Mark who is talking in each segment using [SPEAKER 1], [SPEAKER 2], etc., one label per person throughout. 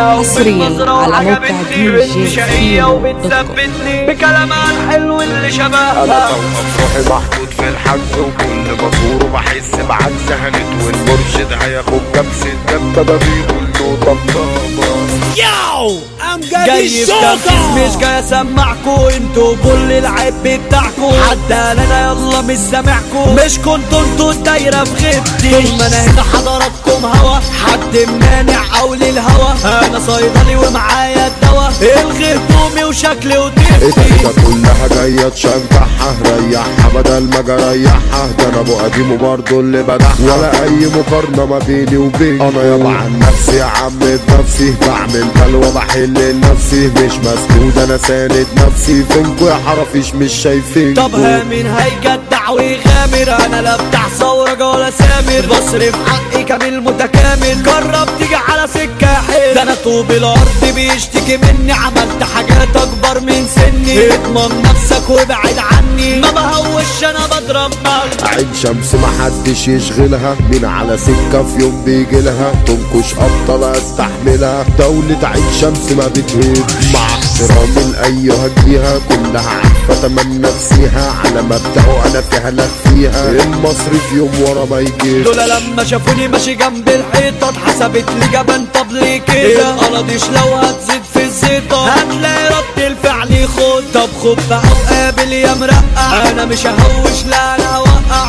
[SPEAKER 1] وبالنظرة
[SPEAKER 2] على موقع
[SPEAKER 1] وعجبتني
[SPEAKER 2] دي جي
[SPEAKER 1] وبتثبتني بكلامها الحلو اللي
[SPEAKER 3] أنا
[SPEAKER 1] شبهها
[SPEAKER 3] توقف روحي محطوط في الحبس وكل ما ازوره بحس بعجز هنت والمرشد هياخد كبس الدبابة بيقول له طبطبة
[SPEAKER 4] Yo, I'm
[SPEAKER 1] جاي تنفيذ مش جاي اسمعكو أنتوا كل العيب بتاعكو حتى أنا يلا مش سامعكو مش كنتوا أنتوا الدايره في غيبتي طول ما أنا هنا حضراتكم هوا. حد مانع أو للهوا أنا صيدلي ومعايا الدوا الغي هدومي وشكلي وطيبتي
[SPEAKER 3] الدنيا كلها جاية تشجعها ريحها بدل ما جريحها. ده أنا ابو قديم وبرضه اللي بدحها ولا أي مقارنة ما بيني وبين أنا يابا عن نفسي يا عم بنفسي بعمل بلوى بحل لنفسي. مش مسدود أنا ساند نفسي. فينكوا يا حرفيش مش شايفين
[SPEAKER 1] طب ها مين هيجدع ويغامر أنا لا بتاع ثورة ولا سامر. بصرف حقي كامل متكامل. جرب تيجي على سكة حلو ده أنا طوب الأرض بيشتكي مني عملت حاجات اكبر من سني. اضمن نفسك وابعد عني. ما بهوش أنا بضرب
[SPEAKER 3] عين شمس محدش يشغلها. مين على سكة في يوم بيجي لها؟ تنكش أبطال استحملها. دولة عين شمس ما بتهبش مع احترامي لأيها جيها كلها. تمام نفسيها على مبدأه أنا فيها لا فيها. المصري في يوم ورا ما يجيش
[SPEAKER 1] دول لما شافوني ماشي جنب الحيطة اتحسبت لي جبان طب ليه كده القراضيش لو هتزيد في الزيطة. هتلاقي رد الفعل خد طب خد بقى وقابل يا مرقع أنا مش ههوش لا أنا هوقع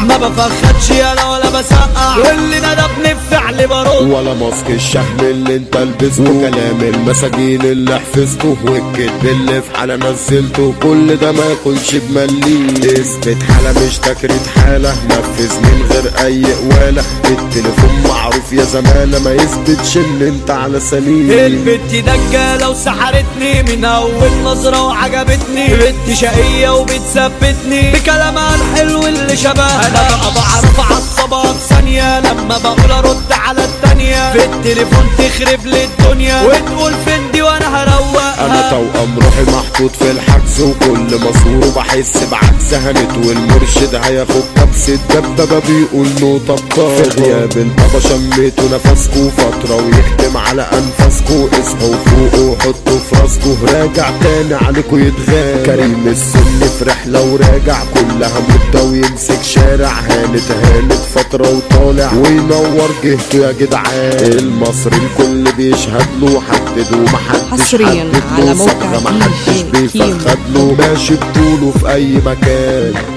[SPEAKER 1] ما بفخدش أنا ولا بسقع. واللي ندبني بفعل برد
[SPEAKER 3] ولا ماسك الشهم اللي انت لبسته. كلام المساجين اللي حفظته. والكذب اللي في حالة نزلته. كل ده ما يكونش بمليه اثبت حالة مش تكريت حالة. نفذ من غير أي قوالة التليفون معروف يا زمالة. ما يثبتش إن أنت على سليم.
[SPEAKER 1] البت دجالة وسحرتني من أول نظرة وعجبتني. بنت شقية وبتثبتني. بكلامها الحلو اللي شبهها. بعرف أعصبها في ثانية لما بقول أرد على التانية. في التليفون تخرب لي الدنيا وتقول فين دي وأنا هروقها؟
[SPEAKER 3] أنا توأم روحي محطوط في الحجز وكل مصوره بحس بعجز هنت والمرشد هياخد كبس الدبابة بيقول له طبطبة في غياب انت شميتوا نفسكوا فترة ويختم على انفاسكوا اصحوا فوقوا حطوا في راسكوا راجع تاني عليكوا يتغاب. كريم السن في رحلة وراجع. كلها مدة ويمسك شارع. هانت هانت فترة وطالع. وينور جهته يا جدعان. المصري الكل بيشهد له. حدد ومحدش
[SPEAKER 2] حصرياً على موقع
[SPEAKER 3] محدش
[SPEAKER 2] جي كيمو.
[SPEAKER 3] بيفخد له ماشي بطوله في أي مكان.